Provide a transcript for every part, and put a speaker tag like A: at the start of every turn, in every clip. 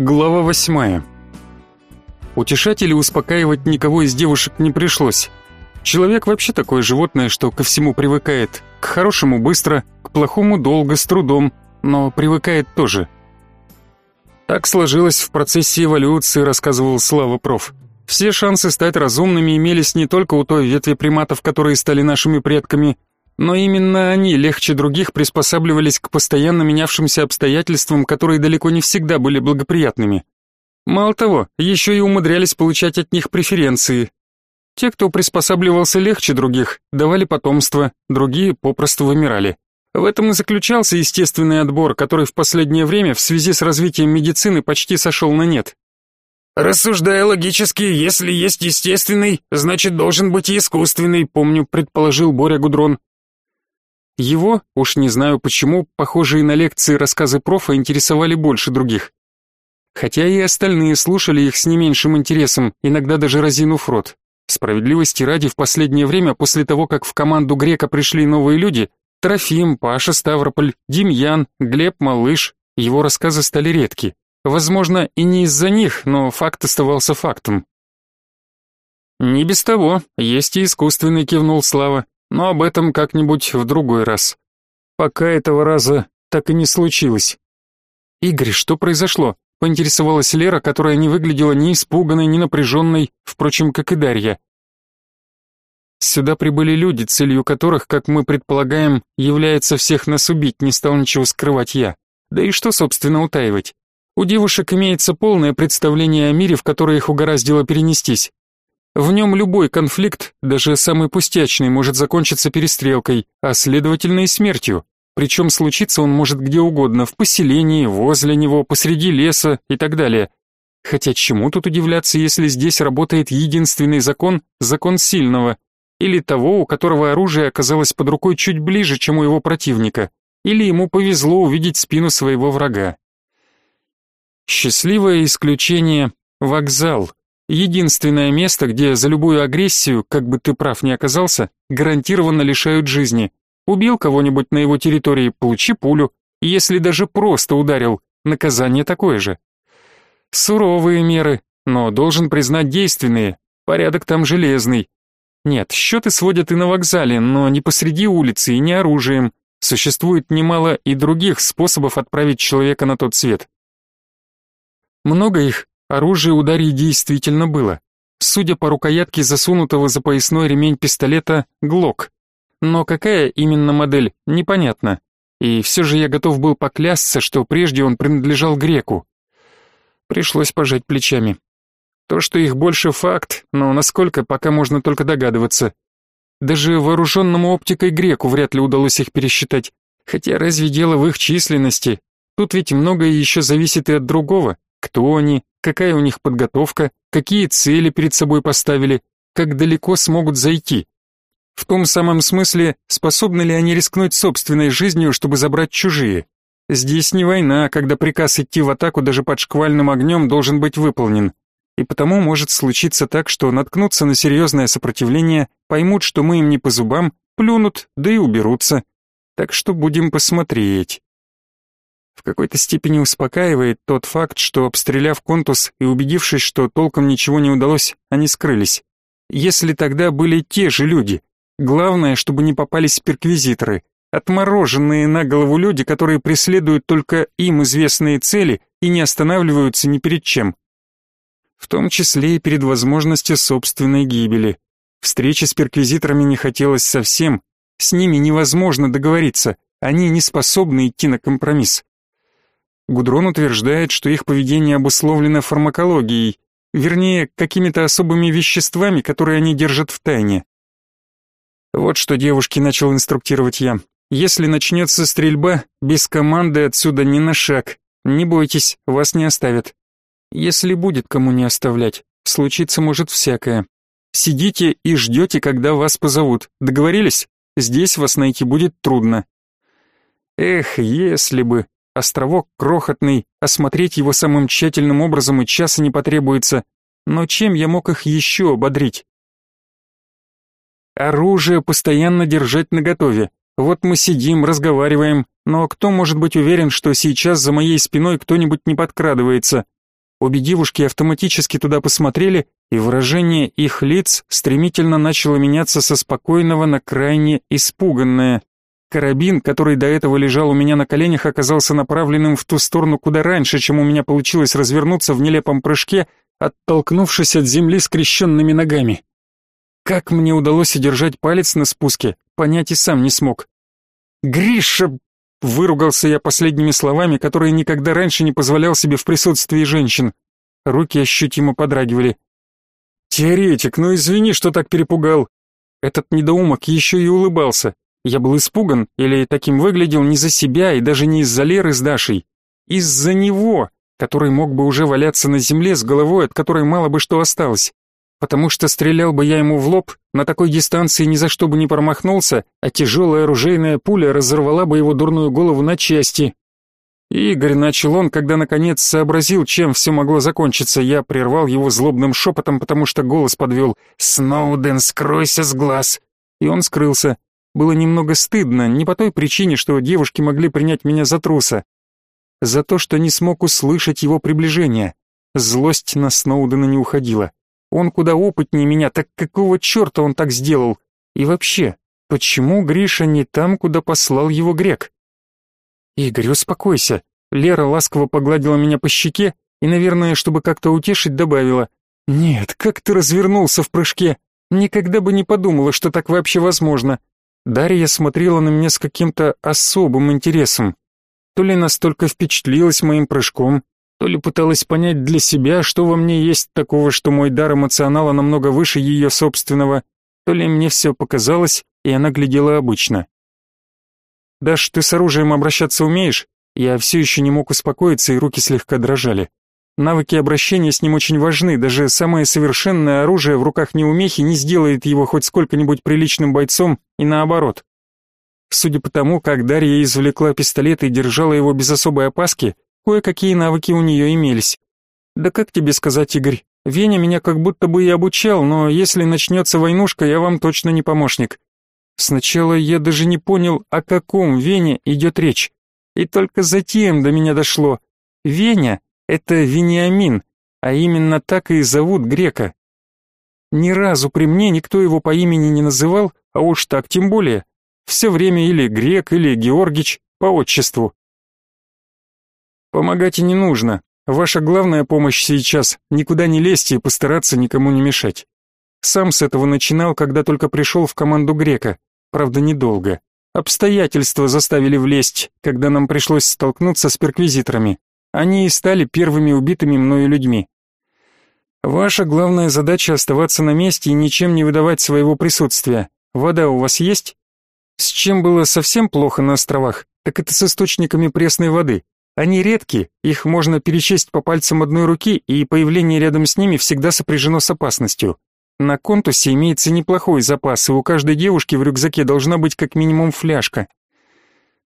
A: Глава восьмая. Утешать или успокаивать никого из девушек не пришлось. Человек вообще такое животное, что ко всему привыкает. К хорошему быстро, к плохому долго, с трудом, но привыкает тоже. Так сложилось в процессе эволюции, рассказывал Слава проф. Все шансы стать разумными имелись не только у той ветви приматов, которые стали нашими предками, но именно они легче других приспосабливались к постоянно менявшимся обстоятельствам, которые далеко не всегда были благоприятными. Мало того, еще и умудрялись получать от них преференции. Те, кто приспосабливался легче других, давали потомство, другие попросту вымирали. В этом и заключался естественный отбор, который в последнее время в связи с развитием медицины почти сошел на нет.
B: Рассуждая логически, если есть естественный, значит должен быть и искусственный, помню, предположил Боря Гудрон.
A: Его, уж не знаю почему, похожие на лекции рассказы профа интересовали больше других. Хотя и остальные слушали их с не меньшим интересом, иногда даже разинув рот. Справедливости ради, в последнее время, после того, как в команду Грека пришли новые люди, Трофим, Паша Ставрополь, Демьян, Глеб Малыш, его рассказы стали редки. Возможно, и не из-за них, но факт оставался фактом. «Не без того, есть и искусственный», — кивнул Слава, «но об этом как-нибудь в другой раз. Пока этого раза так и не случилось». «Игорь, что произошло?» — поинтересовалась Лера, которая не выглядела ни испуганной, ни напряженной, впрочем, как и Дарья. Сюда прибыли люди, целью которых, как мы предполагаем, является всех нас убить, не стал ничего скрывать я. Да и что, собственно, утаивать? У девушек имеется полное представление о мире, в который их угораздило перенестись. В нем любой конфликт, даже самый пустячный, может закончиться перестрелкой, а следовательно и смертью. Причем случиться он может где угодно, в поселении, возле него, посреди леса и так далее. Хотя чему тут удивляться, если здесь работает единственный закон, закон сильного, или того, у которого оружие оказалось под рукой чуть ближе, чем у его противника, или ему повезло увидеть спину своего врага. Счастливое исключение — вокзал. Единственное место, где за любую агрессию, как бы ты прав не оказался, гарантированно лишают жизни. Убил кого-нибудь на его территории, получи пулю. Если даже просто ударил, наказание такое же. Суровые меры, но должен признать действенные. Порядок там железный. Нет, счеты сводят и на вокзале, но не посреди улицы и не оружием. Существует немало и других способов отправить человека на тот свет. Много их, оружие у Дарьи действительно было. Судя по рукоятке засунутого за поясной ремень пистолета, ГЛОК. Но какая именно модель, непонятно. И все же я готов был поклясться, что прежде он принадлежал греку. Пришлось пожать плечами. То, что их больше факт, но насколько, пока можно только догадываться. Даже вооруженному оптикой греку вряд ли удалось их пересчитать. Хотя разве дело в их численности? Тут ведь многое еще зависит и от другого. Кто они, какая у них подготовка, какие цели перед собой поставили, как далеко смогут зайти. В том самом смысле, способны ли они рискнуть собственной жизнью, чтобы забрать чужие. Здесь не война, когда приказ идти в атаку даже под шквальным огнем должен быть выполнен. И потому может случиться так, что наткнутся на серьезное сопротивление, поймут, что мы им не по зубам, плюнут, да и уберутся. Так что будем посмотреть. В какой-то степени успокаивает тот факт, что обстреляв контус и убедившись, что толком ничего не удалось, они скрылись. Если тогда были те же люди, главное, чтобы не попались перквизиторы, отмороженные на голову люди, которые преследуют только им известные цели и не останавливаются ни перед чем. В том числе и перед возможностью собственной гибели. Встречи с перквизиторами не хотелось совсем, с ними невозможно договориться, они не способны идти на компромисс. Гудрон утверждает, что их поведение обусловлено фармакологией, вернее, какими-то особыми веществами, которые они держат в тайне. Вот что девушки начал инструктировать я. Если начнется стрельба, без команды отсюда ни на шаг. Не бойтесь, вас не оставят. Если будет кому не оставлять, случиться может всякое. Сидите и ждете, когда вас позовут. Договорились? Здесь вас найти будет трудно. Эх, если бы. Островок крохотный, осмотреть его самым тщательным образом и часа не потребуется. Но чем я мог их еще ободрить? Оружие постоянно держать наготове. Вот мы сидим, разговариваем, но кто может быть уверен, что сейчас за моей спиной кто-нибудь не подкрадывается? Обе девушки автоматически туда посмотрели, и выражение их лиц стремительно начало меняться со спокойного на крайне испуганное. Карабин, который до этого лежал у меня на коленях, оказался направленным в ту сторону куда раньше, чем у меня получилось развернуться в нелепом прыжке, оттолкнувшись от земли скрещенными ногами. Как мне удалось удержать палец на спуске, понять и сам не смог. «Гриша!» — выругался я последними словами, которые никогда раньше не позволял себе в присутствии женщин. Руки ощутимо подрагивали. «Теоретик, ну извини, что так перепугал». Этот недоумок еще и улыбался. Я был испуган, или таким выглядел не за себя и даже не из-за Леры с Дашей. Из-за него, который мог бы уже валяться на земле с головой, от которой мало бы что осталось потому что стрелял бы я ему в лоб, на такой дистанции ни за что бы не промахнулся, а тяжелая оружейная пуля разорвала бы его дурную голову на части. Игорь начал он, когда наконец сообразил, чем все могло закончиться. Я прервал его злобным шепотом, потому что голос подвел «Сноуден, скройся с глаз!» И он скрылся. Было немного стыдно, не по той причине, что девушки могли принять меня за труса. За то, что не смог услышать его приближение. Злость на Сноудена не уходила. Он куда опытнее меня, так какого черта он так сделал? И вообще, почему Гриша не там, куда послал его грек? Игорь, успокойся. Лера ласково погладила меня по щеке и, наверное, чтобы как-то утешить, добавила. Нет, как ты развернулся в прыжке. Никогда бы не подумала, что так вообще возможно. Дарья смотрела на меня с каким-то особым интересом. То ли настолько впечатлилась моим прыжком, то ли пыталась понять для себя, что во мне есть такого, что мой дар эмоционала намного выше ее собственного, то ли мне все показалось, и она глядела обычно. «Даш, ты с оружием обращаться умеешь?» Я все еще не мог успокоиться, и руки слегка дрожали. Навыки обращения с ним очень важны, даже самое совершенное оружие в руках неумехи не сделает его хоть сколько-нибудь приличным бойцом, и наоборот. Судя по тому, как Дарья извлекла пистолет и держала его без особой опаски, Кое-какие навыки у нее имелись. Да как тебе сказать, Игорь, Веня меня как будто бы и обучал, но если начнется войнушка, я вам точно не помощник. Сначала я даже не понял, о каком Вене идет речь. И только затем до меня дошло. Веня — это Вениамин, а именно так и зовут грека. Ни разу при мне никто его по имени не называл, а уж так тем более. Все время или грек, или Георгич по отчеству. Помогать и не нужно. Ваша главная помощь сейчас — никуда не лезть и постараться никому не мешать. Сам с этого начинал, когда только пришел в команду Грека. Правда, недолго. Обстоятельства заставили влезть, когда нам пришлось столкнуться с перквизиторами. Они и стали первыми убитыми мною людьми. Ваша главная задача оставаться на месте и ничем не выдавать своего присутствия. Вода у вас есть? С чем было совсем плохо на островах, так это с источниками пресной воды. Они редки, их можно перечесть по пальцам одной руки, и появление рядом с ними всегда сопряжено с опасностью. На контусе имеется неплохой запас, и у каждой девушки в рюкзаке должна быть как минимум фляжка.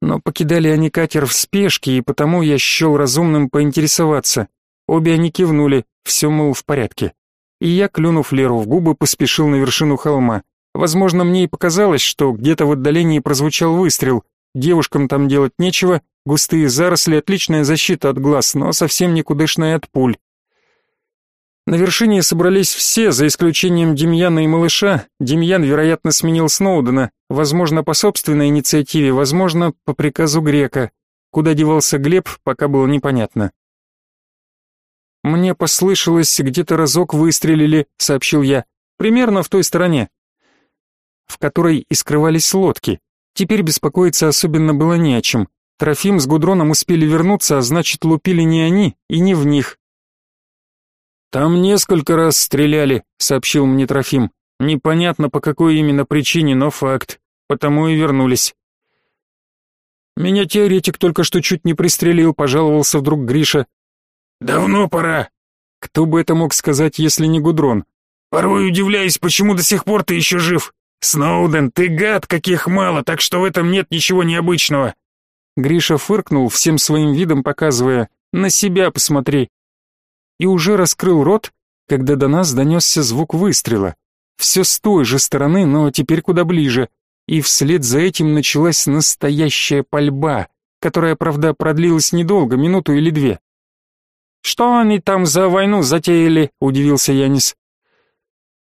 A: Но покидали они катер в спешке, и потому я счел разумным поинтересоваться. Обе они кивнули, все, мол, в порядке. И я, клюнув Леру в губы, поспешил на вершину холма. Возможно, мне и показалось, что где-то в отдалении прозвучал выстрел. Девушкам там делать нечего, Густые заросли, отличная защита от глаз, но совсем никудышная от пуль. На вершине собрались все, за исключением Демьяна и малыша. Демьян, вероятно, сменил Сноудена, возможно, по собственной инициативе, возможно, по приказу Грека. Куда девался Глеб, пока было непонятно. «Мне послышалось, где-то разок выстрелили», — сообщил я. «Примерно в той стороне, в которой и скрывались лодки. Теперь беспокоиться особенно было не о чем. Трофим с Гудроном успели вернуться, а значит, лупили не они и не в них. «Там несколько раз стреляли», — сообщил мне Трофим. «Непонятно, по какой именно причине, но факт. Потому и вернулись». «Меня теоретик только что чуть не пристрелил», — пожаловался вдруг Гриша. «Давно пора». Кто бы это мог сказать, если не Гудрон? «Порой удивляюсь, почему до сих пор ты еще жив. Сноуден, ты гад, каких мало, так что в этом нет ничего необычного. Гриша фыркнул всем своим видом, показывая «на себя посмотри». И уже раскрыл рот, когда до нас донесся звук выстрела. Все с той же стороны, но теперь куда ближе. И вслед за этим началась настоящая пальба, которая, правда, продлилась недолго, минуту или две. Что они там за войну затеяли?» — удивился Янис.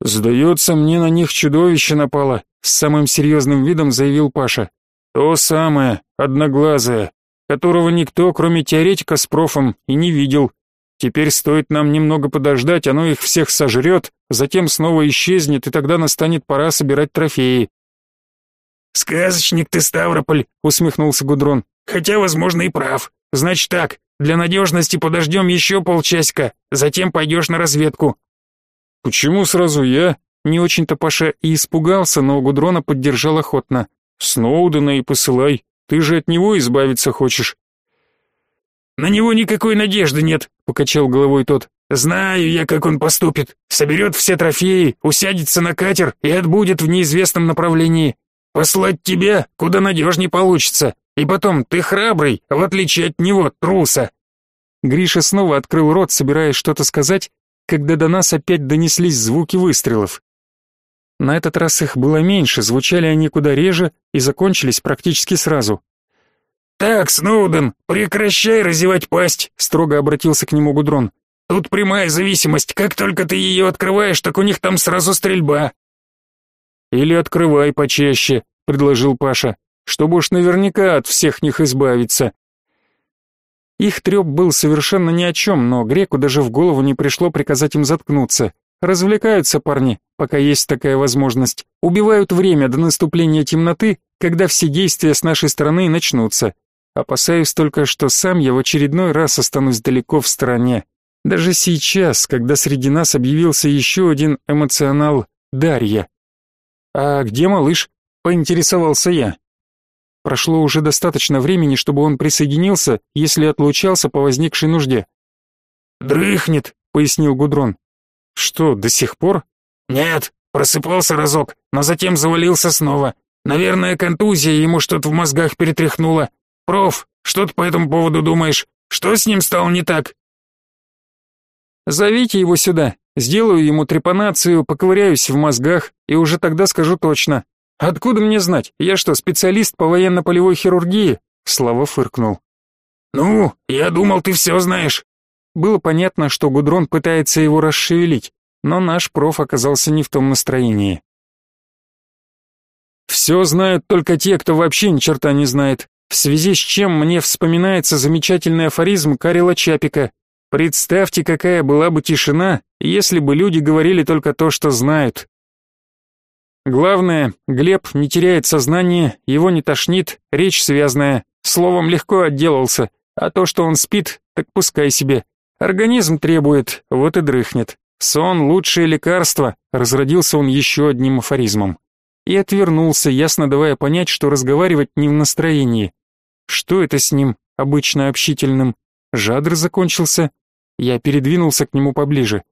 B: «Сдается мне, на них чудовище напало», — с самым серьезным видом заявил Паша. «То самое, одноглазое, которого никто, кроме теоретика с профом, и не видел. Теперь стоит нам немного подождать, оно их всех сожрет, затем снова исчезнет, и тогда настанет пора собирать трофеи».
C: «Сказочник ты, Ставрополь», — усмехнулся Гудрон. «Хотя, возможно, и прав. Значит так, для надежности подождем еще полчасика, затем пойдешь на разведку».
B: «Почему сразу я?» Не очень-то Паша и испугался, но Гудрона поддержал охотно. «Сноудена и посылай, ты же от него избавиться хочешь».
C: «На него никакой надежды нет», — покачал головой тот. «Знаю я, как он поступит. Соберет все трофеи, усядется на катер и отбудет в неизвестном направлении. Послать тебя куда надежнее получится. И потом, ты храбрый, в отличие от него, труса».
A: Гриша снова открыл рот, собираясь что-то сказать, когда до нас опять донеслись звуки выстрелов. На этот раз их было меньше, звучали они куда реже и закончились практически сразу.
C: «Так, Сноуден, прекращай разевать пасть», — строго обратился к нему Гудрон. «Тут прямая зависимость, как только ты ее открываешь, так у них там сразу стрельба».
B: «Или открывай почаще», — предложил Паша, «чтобы уж наверняка от всех них избавиться».
A: Их треп был совершенно ни о чем, но греку даже в голову не пришло приказать им заткнуться. Развлекаются парни, пока есть такая возможность. Убивают время до наступления темноты, когда все действия с нашей стороны начнутся. Опасаюсь только, что сам я в очередной раз останусь далеко в стороне. Даже сейчас, когда среди нас объявился еще один эмоционал Дарья. «А где малыш?» — поинтересовался я. Прошло уже достаточно времени, чтобы он присоединился, если отлучался по возникшей нужде.
C: «Дрыхнет», — пояснил Гудрон.
A: «Что, до сих пор?»
C: «Нет, просыпался разок, но затем завалился снова. Наверное, контузия ему что-то в мозгах перетряхнула. Проф, что ты по этому поводу думаешь? Что с ним стало не так?»
A: «Зовите его сюда, сделаю ему трепанацию, поковыряюсь в мозгах, и уже тогда скажу точно. Откуда мне знать? Я что, специалист по военно-полевой хирургии? Слава фыркнул.
C: Ну, я думал, ты все знаешь.
A: Было понятно, что Гудрон пытается его расшевелить, но наш проф оказался не в том настроении. Все знают только те, кто вообще ни черта не знает. В связи с чем мне вспоминается замечательный афоризм Карела Чапика. Представьте, какая была бы тишина, если бы люди говорили только то, что знают. Главное, Глеб не теряет сознание, его не тошнит, речь связная, словом легко отделался, а то, что он спит, так пускай себе. Организм требует, вот и дрыхнет. Сон — лучшее лекарство, разродился он еще одним афоризмом. И отвернулся, ясно давая понять, что разговаривать не в настроении. Что это с ним, обычно общительным? Жадр закончился? Я передвинулся к нему поближе.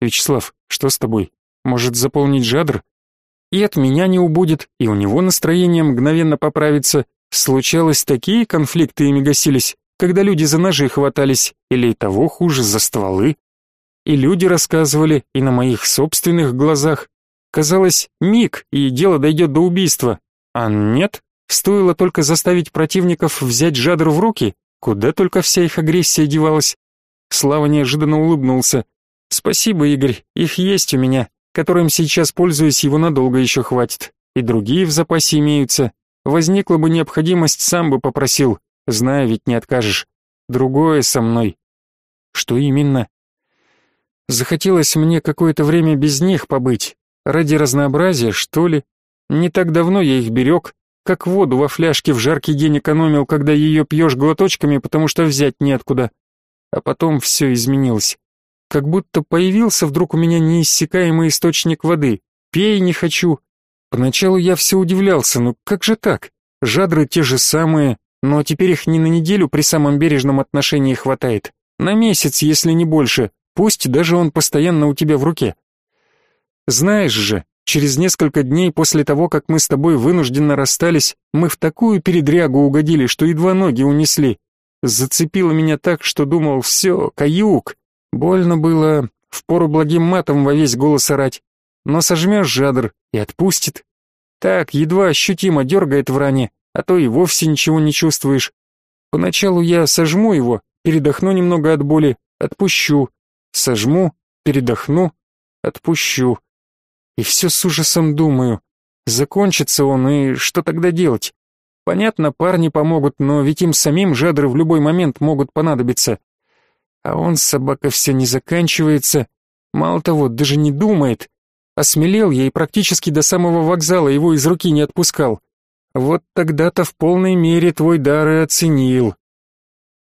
A: «Вячеслав, что с тобой? Может, заполнить жадр?» и от меня не убудет, и у него настроение мгновенно поправится. Случалось, такие конфликты ими гасились, когда люди за ножи хватались, или того хуже, за стволы. И люди рассказывали, и на моих собственных глазах. Казалось, миг, и дело дойдет до убийства. А нет, стоило только заставить противников взять жадр в руки, куда только вся их агрессия девалась. Слава неожиданно улыбнулся. «Спасибо, Игорь, их есть у меня которым сейчас пользуюсь, его надолго еще хватит. И другие в запасе имеются. Возникла бы необходимость, сам бы попросил. Знаю, ведь не откажешь. Другое со мной. Что именно? Захотелось мне какое-то время без них побыть. Ради разнообразия, что ли? Не так давно я их берег, как воду во фляжке в жаркий день экономил, когда ее пьешь глоточками, потому что взять неоткуда. А потом все изменилось. Как будто появился вдруг у меня неиссякаемый источник воды. Пей не хочу. Поначалу я все удивлялся, ну как же так? Жадры те же самые, но теперь их не на неделю при самом бережном отношении хватает. На месяц, если не больше, пусть даже он постоянно у тебя в руке. Знаешь же, через несколько дней после того, как мы с тобой вынужденно расстались, мы в такую передрягу угодили, что едва ноги унесли. Зацепило меня так, что думал, все, каюк, Больно было, впору благим матом во весь голос орать, но сожмешь жадр и отпустит. Так, едва ощутимо дергает в ране, а то и вовсе ничего не чувствуешь. Поначалу я сожму его, передохну немного от боли, Отпущу. Сожму, передохну, отпущу. И все с ужасом думаю. Закончится он, и что тогда делать? Понятно, парни помогут, но ведь им самим жадры в любой момент могут понадобиться. А он, собака, все не заканчивается. Мало того, даже не думает. Осмелел я и практически до самого вокзала его из руки не отпускал. Вот тогда-то в полной мере твой дар и оценил.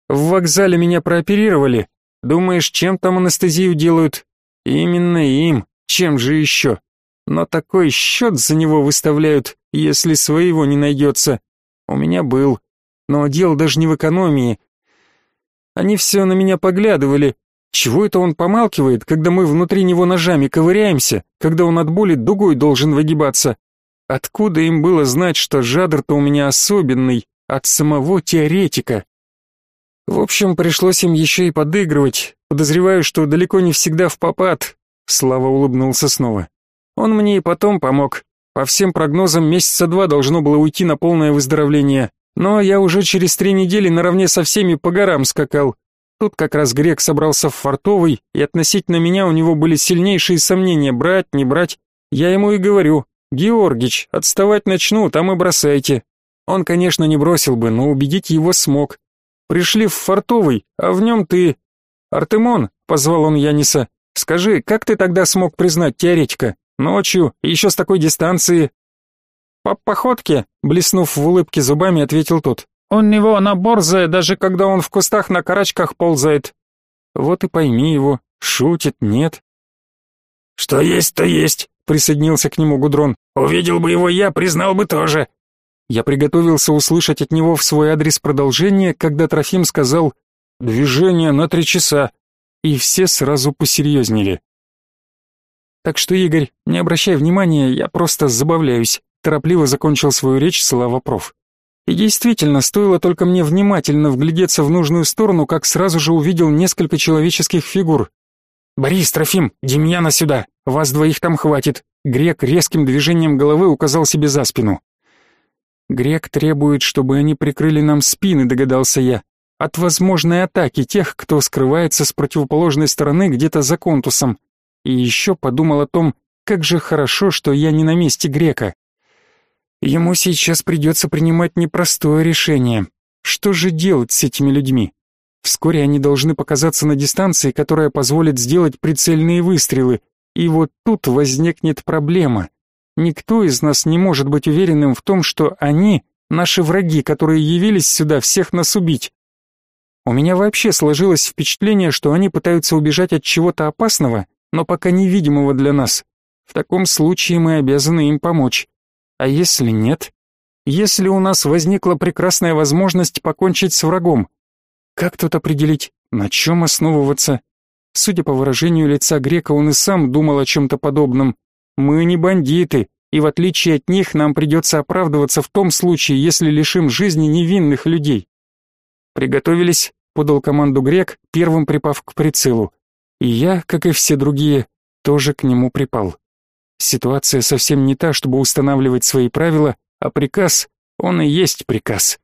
A: В вокзале меня прооперировали. Думаешь, чем там анестезию делают? Именно им. Чем же еще? Но такой счет за него выставляют, если своего не найдется. У меня был. Но дело даже не в экономии. Они все на меня поглядывали. Чего это он помалкивает, когда мы внутри него ножами ковыряемся, когда он от боли дугой должен выгибаться? Откуда им было знать, что жадр-то у меня особенный, от самого теоретика? В общем, пришлось им еще и подыгрывать. Подозреваю, что далеко не всегда в попад. Слава улыбнулся снова. Он мне и потом помог. По всем прогнозам месяца два должно было уйти на полное выздоровление. Но я уже через три недели наравне со всеми по горам скакал. Тут как раз грек собрался в фартовый, и относительно меня у него были сильнейшие сомнения, брать, не брать. Я ему и говорю, «Георгич, отставать начну, там и бросайте». Он, конечно, не бросил бы, но убедить его смог. Пришли в фартовый, а в нем ты. Артемон, позвал он Яниса, скажи, как ты тогда смог признать теоретика? Ночью, и еще с такой дистанции. По походке, блеснув в улыбке зубами, ответил тот. У него она борзая, даже когда он в кустах на карачках ползает. Вот и пойми его, шутит, нет.
C: Что есть, то есть, присоединился к нему Гудрон. Увидел бы его я, признал бы тоже.
A: Я приготовился услышать от него в свой адрес продолжение, когда Трофим сказал «Движение на три часа», и все сразу посерьезнели. Так что, Игорь, не обращай внимания, я просто забавляюсь, торопливо закончил свою речь Слава Проф. И действительно, стоило только мне внимательно вглядеться в нужную сторону, как сразу же увидел несколько человеческих фигур. «Борис, Трофим, Демьяна сюда! Вас двоих там хватит!» Грек резким движением головы указал себе за спину. Грек требует, чтобы они прикрыли нам спины, догадался я, от возможной атаки тех, кто скрывается с противоположной стороны где-то за контусом. И еще подумал о том, как же хорошо, что я не на месте Грека. Ему сейчас придется принимать непростое решение. Что же делать с этими людьми? Вскоре они должны показаться на дистанции, которая позволит сделать прицельные выстрелы. И вот тут возникнет проблема. Никто из нас не может быть уверенным в том, что они — наши враги, которые явились сюда всех нас убить. У меня вообще сложилось впечатление, что они пытаются убежать от чего-то опасного, но пока невидимого для нас. В таком случае мы обязаны им помочь. А если нет? Если у нас возникла прекрасная возможность покончить с врагом, как тут определить, на чем основываться? Судя по выражению лица грека, он и сам думал о чем-то подобном. Мы не бандиты, и в отличие от них нам придется оправдываться в том случае, если лишим жизни невинных людей. Приготовились, подал команду Грек, первым припав к прицелу. И я, как и все другие, тоже к нему припал. Ситуация совсем не та, чтобы устанавливать свои правила, а приказ, он и есть приказ.